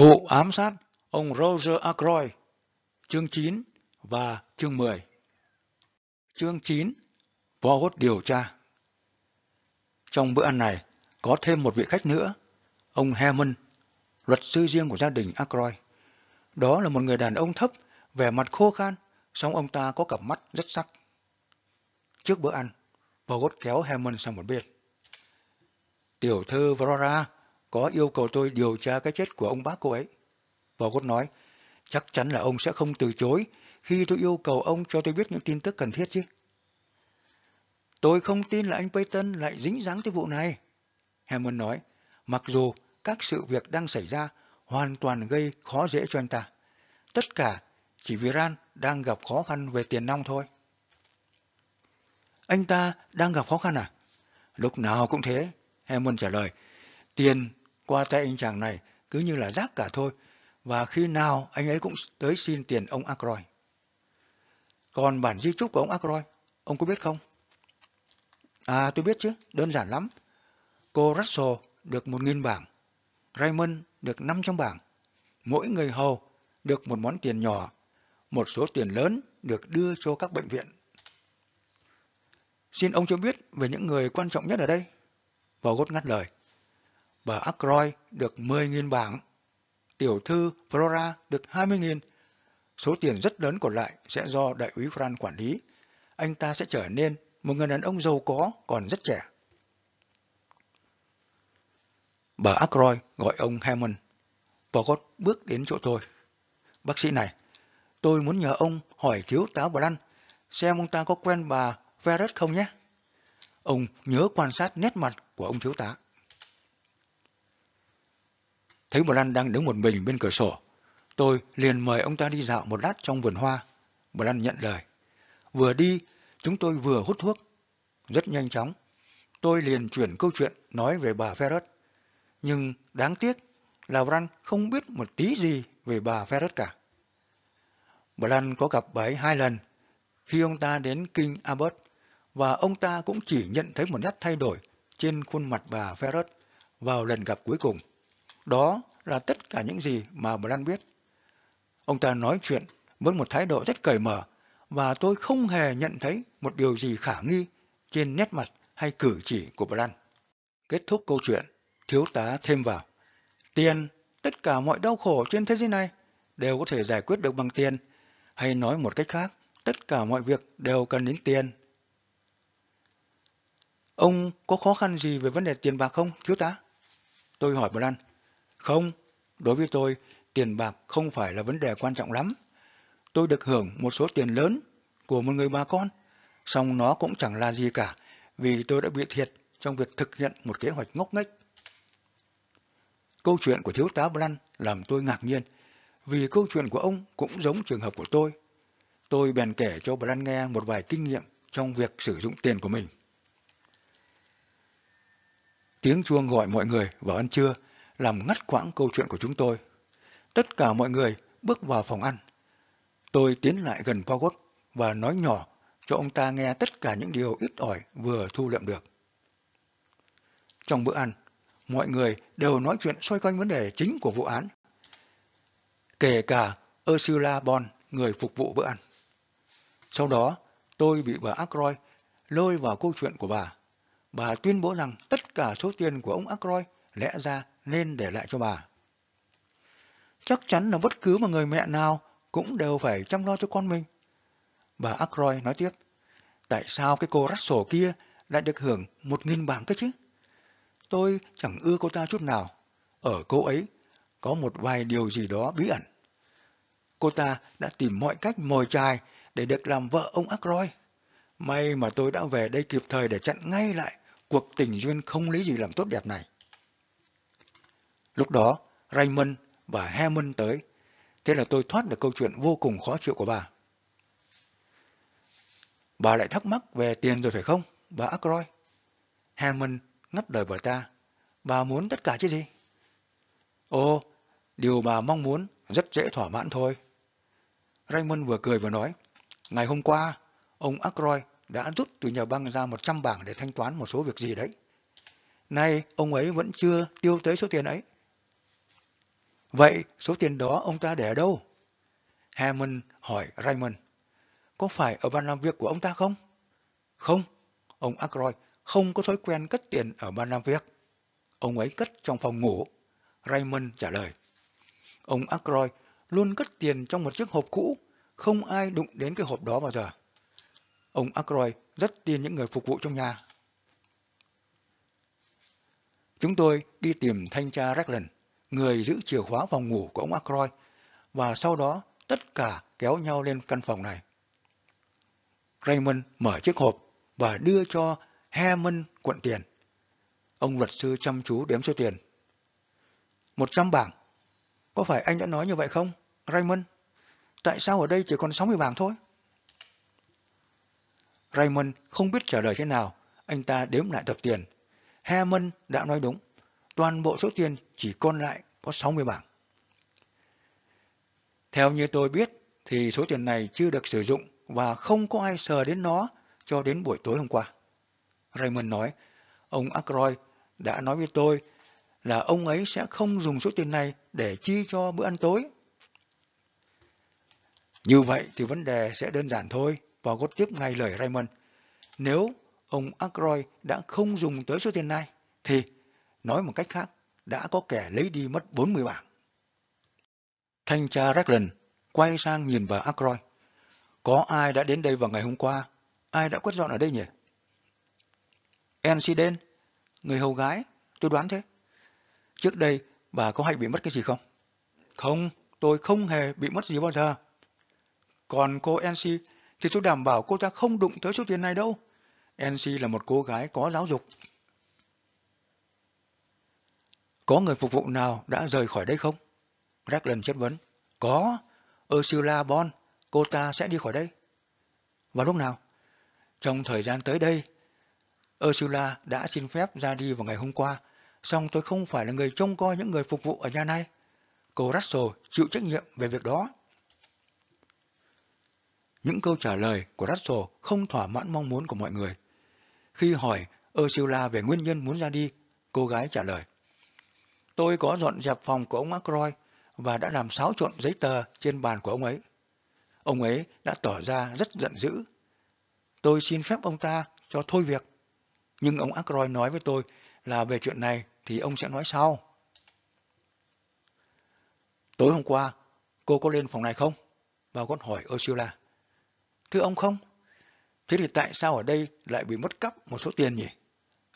Vụ ám sát ông Roger Ackroyd, chương 9 và chương 10. Chương 9, Vogt điều tra. Trong bữa ăn này, có thêm một vị khách nữa, ông Hammond, luật sư riêng của gia đình Ackroyd. Đó là một người đàn ông thấp, vẻ mặt khô khan, song ông ta có cặp mắt rất sắc. Trước bữa ăn, Vogt kéo Hammond sang một bên. Tiểu thư Flora có yêu cầu tôi điều tra cái chết của ông bác cô ấy. Bogot nói, chắc chắn là ông sẽ không từ chối khi tôi yêu cầu ông cho tôi biết những tin tức cần thiết chứ. Tôi không tin là anh Payton lại dính dáng tới vụ này. Hammond nói, mặc dù các sự việc đang xảy ra hoàn toàn gây khó dễ cho anh ta. Tất cả chỉ vì Ran đang gặp khó khăn về tiền nong thôi. Anh ta đang gặp khó khăn à? Lúc nào cũng thế, Hammond trả lời. Tiền qua tay anh chàng này cứ như là rác cả thôi, và khi nào anh ấy cũng tới xin tiền ông Ackroyd. Còn bản di chúc của ông Ackroyd, ông có biết không? À tôi biết chứ, đơn giản lắm. Cô Russell được 1.000 bảng, Raymond được 500 bảng, mỗi người hầu được một món tiền nhỏ, một số tiền lớn được đưa cho các bệnh viện. Xin ông cho biết về những người quan trọng nhất ở đây. Vào gốt ngắt lời bà Ackroy được 10.000 bảng, tiểu thư Flora được 20.000. Số tiền rất lớn còn lại sẽ do đại úy Fran quản lý. Anh ta sẽ trở nên một người đàn ông giàu có còn rất trẻ. Bà Ackroy gọi ông Hammond. Pogott bước đến chỗ tôi. Bác sĩ này, tôi muốn nhờ ông hỏi thiếu tá Blan xem ông ta có quen bà Verret không nhé. Ông nhớ quan sát nét mặt của ông thiếu tá. Thấy Bồ Lan đang đứng một mình bên cửa sổ, tôi liền mời ông ta đi dạo một lát trong vườn hoa. Bồ Lan nhận lời. Vừa đi, chúng tôi vừa hút thuốc. Rất nhanh chóng, tôi liền chuyển câu chuyện nói về bà Ferret. Nhưng đáng tiếc là Bran không biết một tí gì về bà Ferret cả. Bồ Lan có gặp bà ấy hai lần khi ông ta đến King Abbott và ông ta cũng chỉ nhận thấy một nét thay đổi trên khuôn mặt bà Ferret vào lần gặp cuối cùng. Đó là tất cả những gì mà Blan biết. Ông ta nói chuyện với một thái độ rất cởi mở và tôi không hề nhận thấy một điều gì khả nghi trên nét mặt hay cử chỉ của Blan. Kết thúc câu chuyện, thiếu tá thêm vào. Tiền, tất cả mọi đau khổ trên thế giới này đều có thể giải quyết được bằng tiền. Hay nói một cách khác, tất cả mọi việc đều cần đến tiền. Ông có khó khăn gì về vấn đề tiền bạc không, thiếu tá? Tôi hỏi Blan. Không, đối với tôi, tiền bạc không phải là vấn đề quan trọng lắm. Tôi được hưởng một số tiền lớn của một người bà con, song nó cũng chẳng là gì cả vì tôi đã bị thiệt trong việc thực hiện một kế hoạch ngốc nghếch. Câu chuyện của thiếu tá Blan làm tôi ngạc nhiên, vì câu chuyện của ông cũng giống trường hợp của tôi. Tôi bèn kể cho Blan nghe một vài kinh nghiệm trong việc sử dụng tiền của mình. Tiếng chuông gọi mọi người vào ăn trưa làm ngắt quãng câu chuyện của chúng tôi. Tất cả mọi người bước vào phòng ăn. Tôi tiến lại gần Pogot và nói nhỏ cho ông ta nghe tất cả những điều ít ỏi vừa thu lượm được. Trong bữa ăn, mọi người đều nói chuyện xoay quanh vấn đề chính của vụ án. Kể cả Ursula Bon, người phục vụ bữa ăn. Sau đó, tôi bị bà Ackroyd lôi vào câu chuyện của bà. Bà tuyên bố rằng tất cả số tiền của ông Ackroyd lẽ ra nên để lại cho bà. Chắc chắn là bất cứ một người mẹ nào cũng đều phải chăm lo cho con mình. Bà Ackroyd nói tiếp, tại sao cái cô Russell kia lại được hưởng một nghìn bảng cơ chứ? Tôi chẳng ưa cô ta chút nào. Ở cô ấy có một vài điều gì đó bí ẩn. Cô ta đã tìm mọi cách mồi chài để được làm vợ ông Ackroyd. May mà tôi đã về đây kịp thời để chặn ngay lại cuộc tình duyên không lý gì làm tốt đẹp này. Lúc đó, Raymond và Hammond tới. Thế là tôi thoát được câu chuyện vô cùng khó chịu của bà. Bà lại thắc mắc về tiền rồi phải không, bà Ackroyd? Hammond ngắt lời bà ta. Bà muốn tất cả chứ gì? Ồ, điều bà mong muốn rất dễ thỏa mãn thôi. Raymond vừa cười vừa nói. Ngày hôm qua, ông Ackroyd đã rút từ nhà băng ra 100 bảng để thanh toán một số việc gì đấy. Nay, ông ấy vẫn chưa tiêu tới số tiền ấy. Vậy số tiền đó ông ta để ở đâu? Hammond hỏi Raymond. Có phải ở bàn làm việc của ông ta không? Không, ông Ackroyd không có thói quen cất tiền ở bàn làm việc. Ông ấy cất trong phòng ngủ. Raymond trả lời. Ông Ackroyd luôn cất tiền trong một chiếc hộp cũ, không ai đụng đến cái hộp đó bao giờ. Ông Ackroyd rất tin những người phục vụ trong nhà. Chúng tôi đi tìm thanh tra Ragland, người giữ chìa khóa phòng ngủ của ông Ackroyd, và sau đó tất cả kéo nhau lên căn phòng này. Raymond mở chiếc hộp và đưa cho Hammond cuộn tiền. Ông luật sư chăm chú đếm số tiền. Một trăm bảng. Có phải anh đã nói như vậy không, Raymond? Tại sao ở đây chỉ còn 60 bảng thôi? Raymond không biết trả lời thế nào. Anh ta đếm lại tập tiền. Hammond đã nói đúng. Toàn bộ số tiền chỉ còn lại có 60 bảng. Theo như tôi biết, thì số tiền này chưa được sử dụng và không có ai sờ đến nó cho đến buổi tối hôm qua. Raymond nói, ông Ackroyd đã nói với tôi là ông ấy sẽ không dùng số tiền này để chi cho bữa ăn tối. Như vậy thì vấn đề sẽ đơn giản thôi, và gót tiếp ngay lời Raymond. Nếu ông Ackroyd đã không dùng tới số tiền này, thì, nói một cách khác, đã có kẻ lấy đi mất 40 bảng. Thanh tra Ragland quay sang nhìn vào Ackroyd. Có ai đã đến đây vào ngày hôm qua? Ai đã quét dọn ở đây nhỉ? Ensiden, người hầu gái, tôi đoán thế. Trước đây, bà có hay bị mất cái gì không? Không, tôi không hề bị mất gì bao giờ. Còn cô Ensi thì tôi đảm bảo cô ta không đụng tới số tiền này đâu. Ensi là một cô gái có giáo dục. Có người phục vụ nào đã rời khỏi đây không? Raglan chất vấn. Có, Ursula Bon, cô ta sẽ đi khỏi đây. Vào lúc nào? Trong thời gian tới đây, Ursula đã xin phép ra đi vào ngày hôm qua, song tôi không phải là người trông coi những người phục vụ ở nhà này. Cô Russell chịu trách nhiệm về việc đó. Những câu trả lời của Russell không thỏa mãn mong muốn của mọi người. Khi hỏi Ursula về nguyên nhân muốn ra đi, cô gái trả lời. Tôi có dọn dẹp phòng của ông Ackroyd và đã làm xáo trộn giấy tờ trên bàn của ông ấy. Ông ấy đã tỏ ra rất giận dữ. Tôi xin phép ông ta cho thôi việc. Nhưng ông Ackroyd nói với tôi là về chuyện này thì ông sẽ nói sau. Tối hôm qua, cô có lên phòng này không? Bà con hỏi Ursula. Thưa ông không. Thế thì tại sao ở đây lại bị mất cắp một số tiền nhỉ?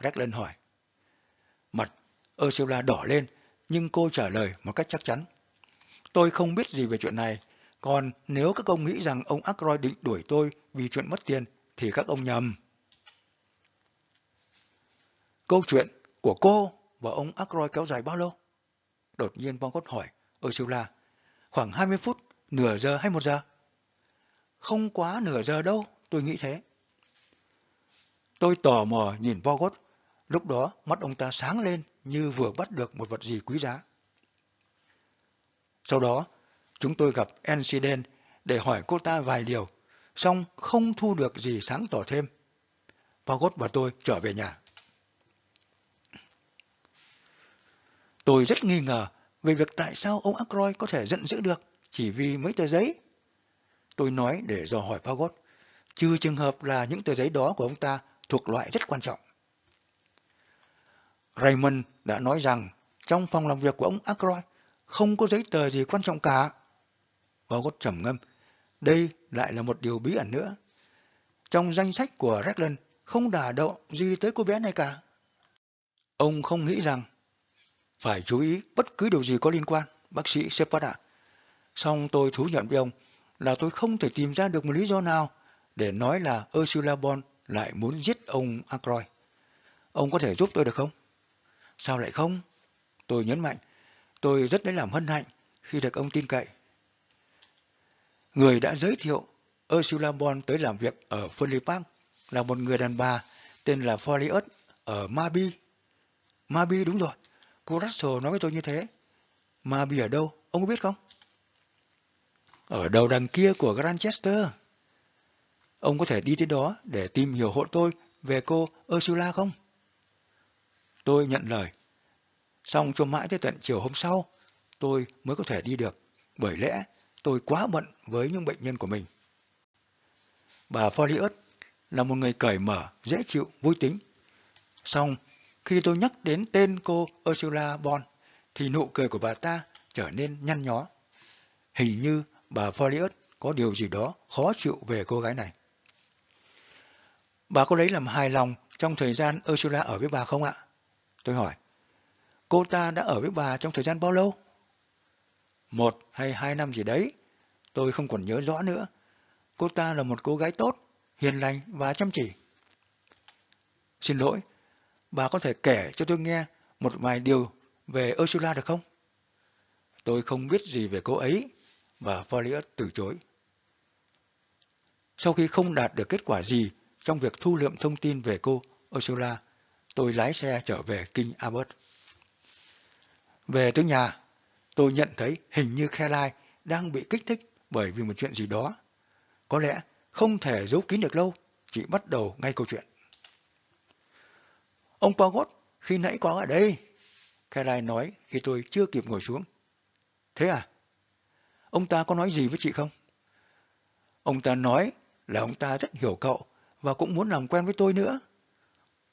Raglan hỏi. Ursula đỏ lên, nhưng cô trả lời một cách chắc chắn. Tôi không biết gì về chuyện này, còn nếu các ông nghĩ rằng ông Ackroyd định đuổi tôi vì chuyện mất tiền, thì các ông nhầm. Câu chuyện của cô và ông Ackroyd kéo dài bao lâu? Đột nhiên Von hỏi Ursula. Khoảng 20 phút, nửa giờ hay một giờ? Không quá nửa giờ đâu, tôi nghĩ thế. Tôi tò mò nhìn Vogot, lúc đó mắt ông ta sáng lên như vừa bắt được một vật gì quý giá. Sau đó, chúng tôi gặp Enciden để hỏi cô ta vài điều, song không thu được gì sáng tỏ thêm. Pagot và tôi trở về nhà. Tôi rất nghi ngờ về việc tại sao ông Ackroyd có thể giận dữ được chỉ vì mấy tờ giấy. Tôi nói để dò hỏi Pagot, trừ trường hợp là những tờ giấy đó của ông ta thuộc loại rất quan trọng. Raymond đã nói rằng trong phòng làm việc của ông Ackroyd không có giấy tờ gì quan trọng cả. Fagot trầm ngâm, đây lại là một điều bí ẩn nữa. Trong danh sách của Reckland không đả động gì tới cô bé này cả. Ông không nghĩ rằng phải chú ý bất cứ điều gì có liên quan, bác sĩ Sepada. Xong tôi thú nhận với ông là tôi không thể tìm ra được một lý do nào để nói là Ursula Bon lại muốn giết ông Ackroyd. Ông có thể giúp tôi được không? Sao lại không? Tôi nhấn mạnh, tôi rất lấy làm hân hạnh khi được ông tin cậy. Người đã giới thiệu Ursula Bon tới làm việc ở Foley Park là một người đàn bà tên là Folliot ở Mabi. Mabi đúng rồi, cô Russell nói với tôi như thế. Mabi ở đâu, ông có biết không? Ở đầu đằng kia của Granchester. Ông có thể đi tới đó để tìm hiểu hộ tôi về cô Ursula không? Tôi nhận lời. Xong cho mãi tới tận chiều hôm sau, tôi mới có thể đi được, bởi lẽ tôi quá bận với những bệnh nhân của mình. Bà Foliot là một người cởi mở, dễ chịu, vui tính. Xong, khi tôi nhắc đến tên cô Ursula Bon, thì nụ cười của bà ta trở nên nhăn nhó. Hình như bà Foliot có điều gì đó khó chịu về cô gái này. Bà có lấy làm hài lòng trong thời gian Ursula ở với bà không ạ? Tôi hỏi. Cô ta đã ở với bà trong thời gian bao lâu? Một hay hai năm gì đấy. Tôi không còn nhớ rõ nữa. Cô ta là một cô gái tốt, hiền lành và chăm chỉ. Xin lỗi, bà có thể kể cho tôi nghe một vài điều về Ursula được không? Tôi không biết gì về cô ấy, và Folliot từ chối. Sau khi không đạt được kết quả gì trong việc thu lượm thông tin về cô Ursula, tôi lái xe trở về King Albert. Về tới nhà, tôi nhận thấy hình như Caroline đang bị kích thích bởi vì một chuyện gì đó. Có lẽ không thể giấu kín được lâu, chỉ bắt đầu ngay câu chuyện. Ông Pogot khi nãy có ở đây. Caroline nói khi tôi chưa kịp ngồi xuống. Thế à? Ông ta có nói gì với chị không? Ông ta nói là ông ta rất hiểu cậu và cũng muốn làm quen với tôi nữa.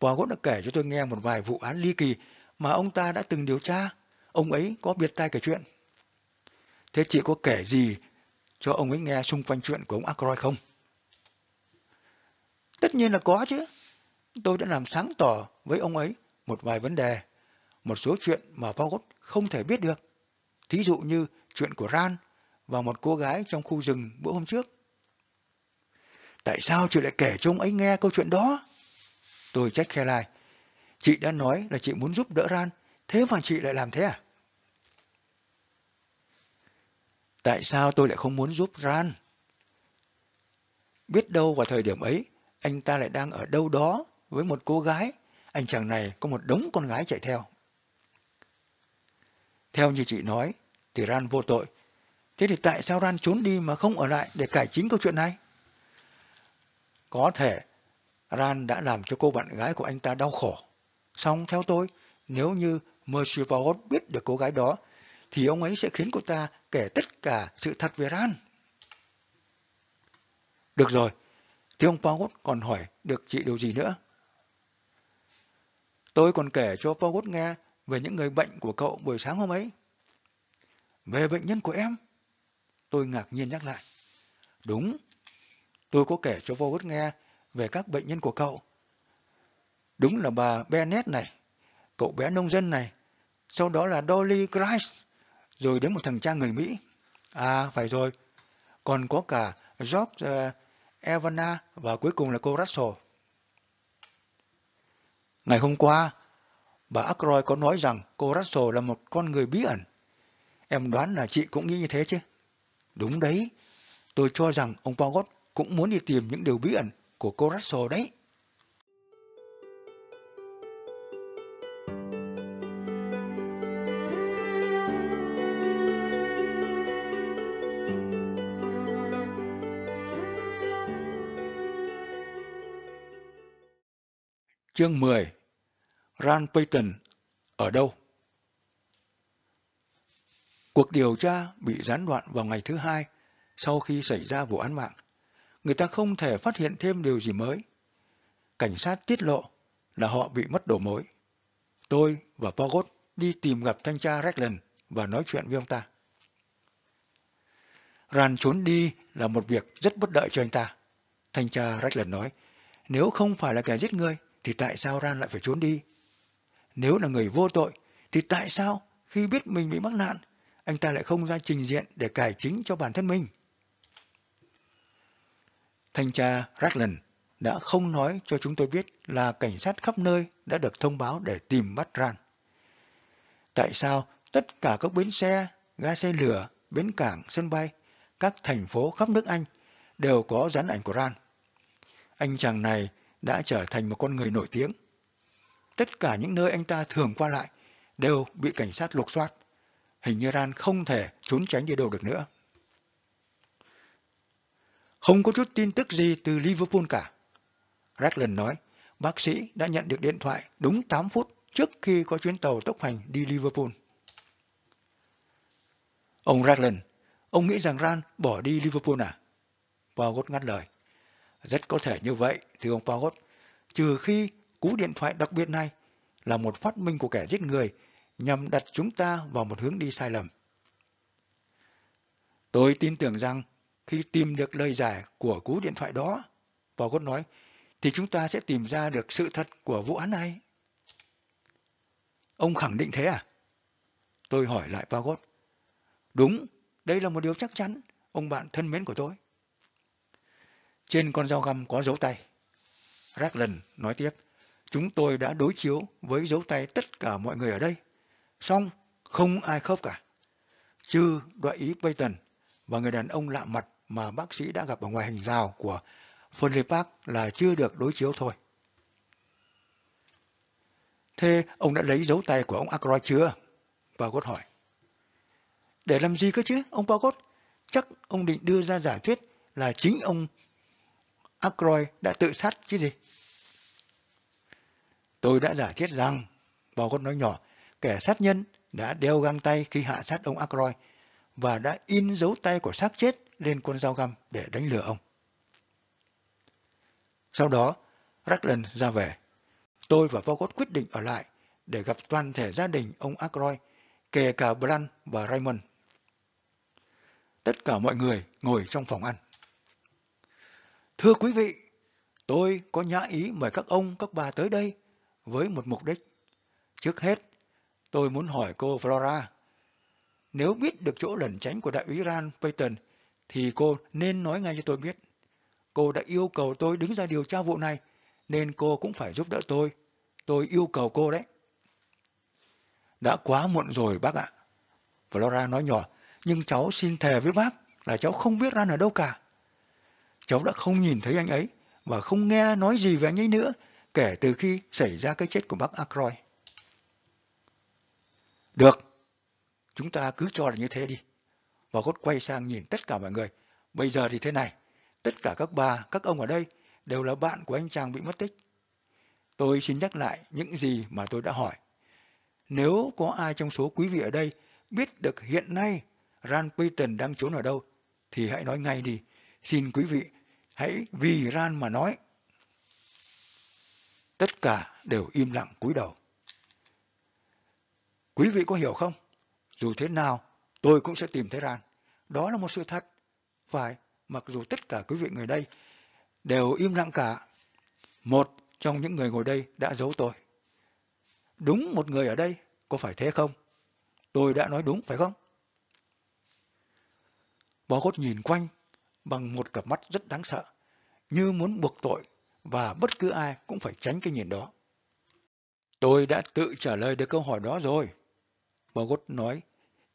Pogot đã kể cho tôi nghe một vài vụ án ly kỳ mà ông ta đã từng điều tra. Ông ấy có biệt tai kể chuyện. Thế chị có kể gì cho ông ấy nghe xung quanh chuyện của ông Ackroyd không? Tất nhiên là có chứ. Tôi đã làm sáng tỏ với ông ấy một vài vấn đề, một số chuyện mà Pogot không thể biết được. Thí dụ như chuyện của Ran và một cô gái trong khu rừng bữa hôm trước. Tại sao chị lại kể cho ông ấy nghe câu chuyện đó? Tôi trách khe Lai. Chị đã nói là chị muốn giúp đỡ Ran, thế mà chị lại làm thế à? Tại sao tôi lại không muốn giúp Ran? Biết đâu vào thời điểm ấy, anh ta lại đang ở đâu đó với một cô gái. Anh chàng này có một đống con gái chạy theo. Theo như chị nói, thì Ran vô tội. Thế thì tại sao Ran trốn đi mà không ở lại để cải chính câu chuyện này? Có thể Ran đã làm cho cô bạn gái của anh ta đau khổ. Xong theo tôi, nếu như Monsieur Poirot biết được cô gái đó, thì ông ấy sẽ khiến cô ta kể tất cả sự thật về Ran. Được rồi, thì ông Poirot còn hỏi được chị điều gì nữa? Tôi còn kể cho Poirot nghe về những người bệnh của cậu buổi sáng hôm ấy. Về bệnh nhân của em? Tôi ngạc nhiên nhắc lại. Đúng, tôi có kể cho Poirot nghe về các bệnh nhân của cậu. Đúng là bà Bennett này, cậu bé nông dân này, sau đó là Dolly Grice, rồi đến một thằng cha người Mỹ. À, phải rồi, còn có cả George uh, Evana và cuối cùng là cô Russell. Ngày hôm qua, bà Ackroyd có nói rằng cô Russell là một con người bí ẩn. Em đoán là chị cũng nghĩ như thế chứ? Đúng đấy, tôi cho rằng ông Pogod cũng muốn đi tìm những điều bí ẩn của cô Russell đấy. Chương 10 Rand Payton ở đâu? Cuộc điều tra bị gián đoạn vào ngày thứ hai sau khi xảy ra vụ án mạng người ta không thể phát hiện thêm điều gì mới. Cảnh sát tiết lộ là họ bị mất đầu mối. Tôi và Pogot đi tìm gặp thanh tra Reckland và nói chuyện với ông ta. Ran trốn đi là một việc rất bất đợi cho anh ta. Thanh tra Reckland nói, nếu không phải là kẻ giết người, thì tại sao Ran lại phải trốn đi? Nếu là người vô tội, thì tại sao khi biết mình bị mắc nạn, anh ta lại không ra trình diện để cải chính cho bản thân mình? Thanh tra Ratland đã không nói cho chúng tôi biết là cảnh sát khắp nơi đã được thông báo để tìm bắt Ran. Tại sao tất cả các bến xe, ga xe lửa, bến cảng, sân bay, các thành phố khắp nước Anh đều có dán ảnh của Ran? Anh chàng này đã trở thành một con người nổi tiếng. Tất cả những nơi anh ta thường qua lại đều bị cảnh sát lục soát. Hình như Ran không thể trốn tránh đi đâu được nữa. Không có chút tin tức gì từ Liverpool cả. Raglan nói, bác sĩ đã nhận được điện thoại đúng 8 phút trước khi có chuyến tàu tốc hành đi Liverpool. Ông Raglan, ông nghĩ rằng Ran bỏ đi Liverpool à? Pogot ngắt lời. Rất có thể như vậy, thưa ông Pogot, trừ khi cú điện thoại đặc biệt này là một phát minh của kẻ giết người nhằm đặt chúng ta vào một hướng đi sai lầm. Tôi tin tưởng rằng khi tìm được lời giải của cú điện thoại đó, Pogot nói, thì chúng ta sẽ tìm ra được sự thật của vụ án này. Ông khẳng định thế à? Tôi hỏi lại Pogot. Đúng, đây là một điều chắc chắn, ông bạn thân mến của tôi. Trên con dao găm có dấu tay. Raglan nói tiếp, chúng tôi đã đối chiếu với dấu tay tất cả mọi người ở đây. Xong, không ai khớp cả. Trừ đại ý Payton và người đàn ông lạ mặt mà bác sĩ đã gặp ở ngoài hành rào của Funley Park là chưa được đối chiếu thôi. Thế ông đã lấy dấu tay của ông Ackroyd chưa? Pagot hỏi. Để làm gì cơ chứ, ông Pagot? Chắc ông định đưa ra giả thuyết là chính ông Ackroyd đã tự sát chứ gì? Tôi đã giả thiết rằng, Pagot nói nhỏ, kẻ sát nhân đã đeo găng tay khi hạ sát ông Ackroyd và đã in dấu tay của xác chết lên con dao găm để đánh lừa ông. Sau đó, Raglan ra về. Tôi và Vogot quyết định ở lại để gặp toàn thể gia đình ông Ackroyd, kể cả Bran và Raymond. Tất cả mọi người ngồi trong phòng ăn. Thưa quý vị, tôi có nhã ý mời các ông, các bà tới đây với một mục đích. Trước hết, tôi muốn hỏi cô Flora, nếu biết được chỗ lẩn tránh của đại úy Ran Payton, thì cô nên nói ngay cho tôi biết. Cô đã yêu cầu tôi đứng ra điều tra vụ này, nên cô cũng phải giúp đỡ tôi. Tôi yêu cầu cô đấy. Đã quá muộn rồi bác ạ. Flora nói nhỏ, nhưng cháu xin thề với bác là cháu không biết Ran ở đâu cả. Cháu đã không nhìn thấy anh ấy và không nghe nói gì về anh ấy nữa kể từ khi xảy ra cái chết của bác Ackroyd. Được, chúng ta cứ cho là như thế đi. Và cốt quay sang nhìn tất cả mọi người. Bây giờ thì thế này, tất cả các bà, các ông ở đây đều là bạn của anh chàng bị mất tích. Tôi xin nhắc lại những gì mà tôi đã hỏi. Nếu có ai trong số quý vị ở đây biết được hiện nay Ran Payton đang trốn ở đâu, thì hãy nói ngay đi. Xin quý vị, hãy vì Ran mà nói. Tất cả đều im lặng cúi đầu. Quý vị có hiểu không? Dù thế nào, tôi cũng sẽ tìm thấy Ran. Đó là một sự thật. Phải, mặc dù tất cả quý vị người đây đều im lặng cả. Một trong những người ngồi đây đã giấu tôi. Đúng một người ở đây, có phải thế không? Tôi đã nói đúng phải không? Bó cốt nhìn quanh bằng một cặp mắt rất đáng sợ, như muốn buộc tội và bất cứ ai cũng phải tránh cái nhìn đó. Tôi đã tự trả lời được câu hỏi đó rồi. Bó cốt nói,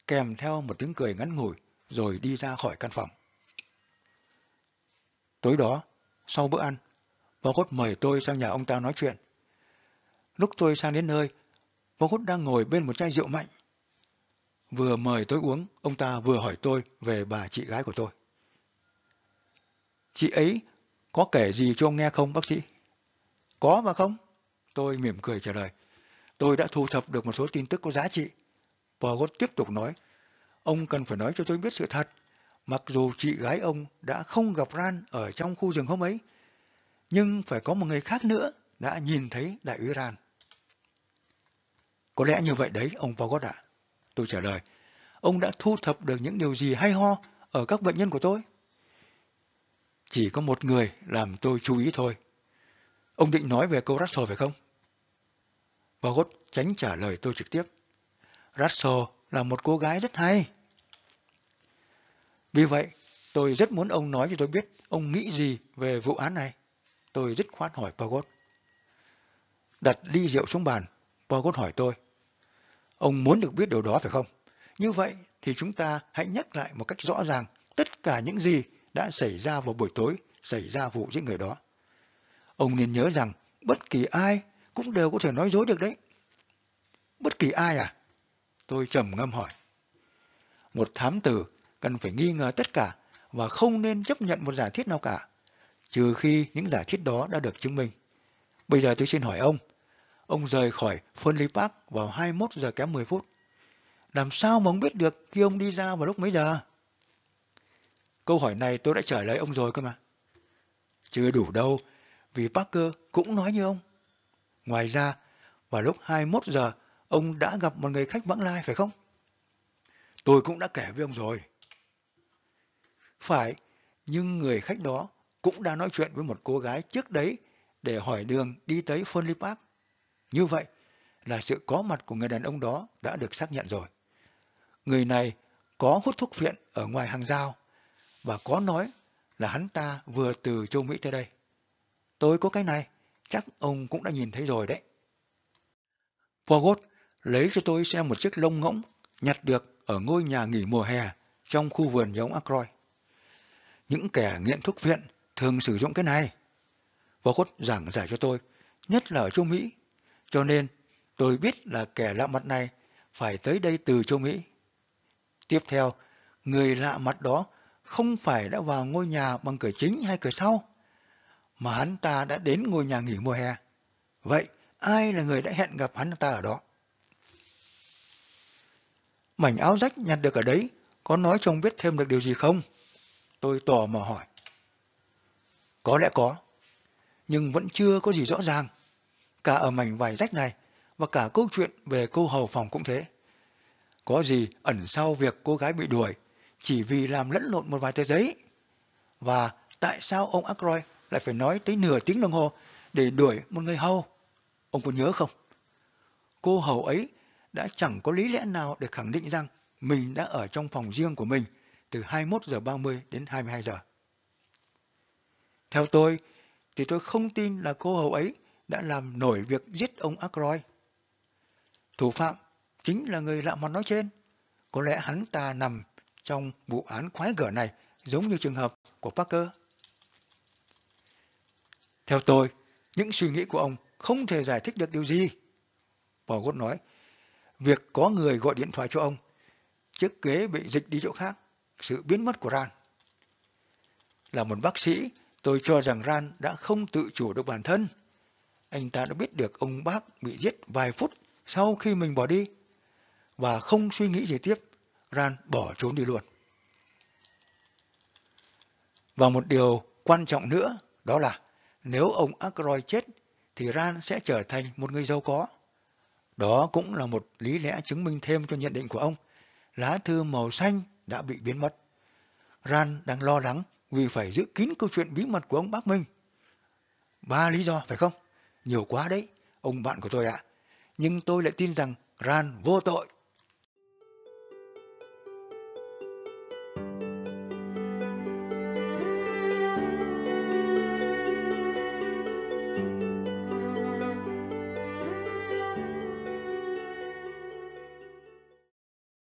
kèm theo một tiếng cười ngắn ngủi rồi đi ra khỏi căn phòng. Tối đó, sau bữa ăn, Bogot mời tôi sang nhà ông ta nói chuyện. Lúc tôi sang đến nơi, Bogot đang ngồi bên một chai rượu mạnh. Vừa mời tôi uống, ông ta vừa hỏi tôi về bà chị gái của tôi. Chị ấy có kể gì cho ông nghe không bác sĩ? Có mà không? Tôi mỉm cười trả lời. Tôi đã thu thập được một số tin tức có giá trị. Bogot tiếp tục nói. Ông cần phải nói cho tôi biết sự thật. Mặc dù chị gái ông đã không gặp Ran ở trong khu rừng hôm ấy, nhưng phải có một người khác nữa đã nhìn thấy đại úy Ran. Có lẽ như vậy đấy, ông Vagot ạ. Tôi trả lời, ông đã thu thập được những điều gì hay ho ở các bệnh nhân của tôi? Chỉ có một người làm tôi chú ý thôi. Ông định nói về cô Russell phải không? Vagot tránh trả lời tôi trực tiếp. Russell là một cô gái rất hay. Vì vậy, tôi rất muốn ông nói cho tôi biết ông nghĩ gì về vụ án này. Tôi dứt khoát hỏi Pogot. Đặt ly rượu xuống bàn, Pogot hỏi tôi. Ông muốn được biết điều đó phải không? Như vậy thì chúng ta hãy nhắc lại một cách rõ ràng tất cả những gì đã xảy ra vào buổi tối xảy ra vụ giết người đó. Ông nên nhớ rằng bất kỳ ai cũng đều có thể nói dối được đấy. Bất kỳ ai à? Tôi trầm ngâm hỏi. Một thám tử cần phải nghi ngờ tất cả và không nên chấp nhận một giả thiết nào cả trừ khi những giả thiết đó đã được chứng minh. Bây giờ tôi xin hỏi ông, ông rời khỏi Fernley Park vào 21 giờ kém 10 phút. Làm sao mà ông biết được khi ông đi ra vào lúc mấy giờ? Câu hỏi này tôi đã trả lời ông rồi cơ mà. Chưa đủ đâu, vì Parker cũng nói như ông. Ngoài ra, vào lúc 21 giờ, ông đã gặp một người khách vãng lai phải không? Tôi cũng đã kể với ông rồi. Phải, nhưng người khách đó cũng đã nói chuyện với một cô gái trước đấy để hỏi đường đi tới Fenley Park. Như vậy là sự có mặt của người đàn ông đó đã được xác nhận rồi. Người này có hút thuốc phiện ở ngoài hàng rào và có nói là hắn ta vừa từ châu Mỹ tới đây. Tôi có cái này, chắc ông cũng đã nhìn thấy rồi đấy. Pogot lấy cho tôi xem một chiếc lông ngỗng nhặt được ở ngôi nhà nghỉ mùa hè trong khu vườn giống Acroy. Những kẻ nghiện thuốc viện thường sử dụng cái này. Pogot giảng giải cho tôi, nhất là ở châu Mỹ, cho nên tôi biết là kẻ lạ mặt này phải tới đây từ châu Mỹ. Tiếp theo, người lạ mặt đó không phải đã vào ngôi nhà bằng cửa chính hay cửa sau, mà hắn ta đã đến ngôi nhà nghỉ mùa hè. Vậy, ai là người đã hẹn gặp hắn ta ở đó? Mảnh áo rách nhặt được ở đấy, có nói trông biết thêm được điều gì không? Tôi tò mò hỏi. Có lẽ có, nhưng vẫn chưa có gì rõ ràng. Cả ở mảnh vải rách này, và cả câu chuyện về cô hầu phòng cũng thế. Có gì ẩn sau việc cô gái bị đuổi, chỉ vì làm lẫn lộn một vài tờ giấy. Và tại sao ông Ackroyd lại phải nói tới nửa tiếng đồng hồ để đuổi một người hầu? Ông có nhớ không? Cô hầu ấy đã chẳng có lý lẽ nào để khẳng định rằng mình đã ở trong phòng riêng của mình từ 21 giờ 30 đến 22 giờ. Theo tôi, thì tôi không tin là cô hầu ấy đã làm nổi việc giết ông Ackroyd. Thủ phạm chính là người lạ mặt nói trên. Có lẽ hắn ta nằm trong vụ án khoái gở này giống như trường hợp của Parker. Theo tôi, những suy nghĩ của ông không thể giải thích được điều gì. Bảo Gốt nói, việc có người gọi điện thoại cho ông, chiếc ghế bị dịch đi chỗ khác, sự biến mất của Ran. Là một bác sĩ, tôi cho rằng Ran đã không tự chủ được bản thân. Anh ta đã biết được ông bác bị giết vài phút sau khi mình bỏ đi, và không suy nghĩ gì tiếp, Ran bỏ trốn đi luôn. Và một điều quan trọng nữa đó là nếu ông Ackroyd chết thì Ran sẽ trở thành một người giàu có. Đó cũng là một lý lẽ chứng minh thêm cho nhận định của ông. Lá thư màu xanh đã bị biến mất. Ran đang lo lắng vì phải giữ kín câu chuyện bí mật của ông bác Minh. Ba lý do phải không? Nhiều quá đấy, ông bạn của tôi ạ. Nhưng tôi lại tin rằng Ran vô tội.